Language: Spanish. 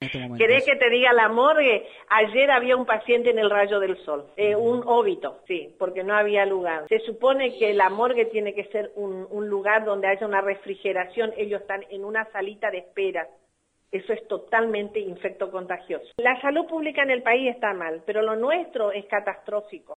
¿Querés que te diga la morgue? Ayer había un paciente en el rayo del sol, eh, un óbito, sí, porque no había lugar. Se supone que la morgue tiene que ser un, un lugar donde haya una refrigeración, ellos están en una salita de espera. Eso es totalmente infecto contagioso. La salud pública en el país está mal, pero lo nuestro es catastrófico.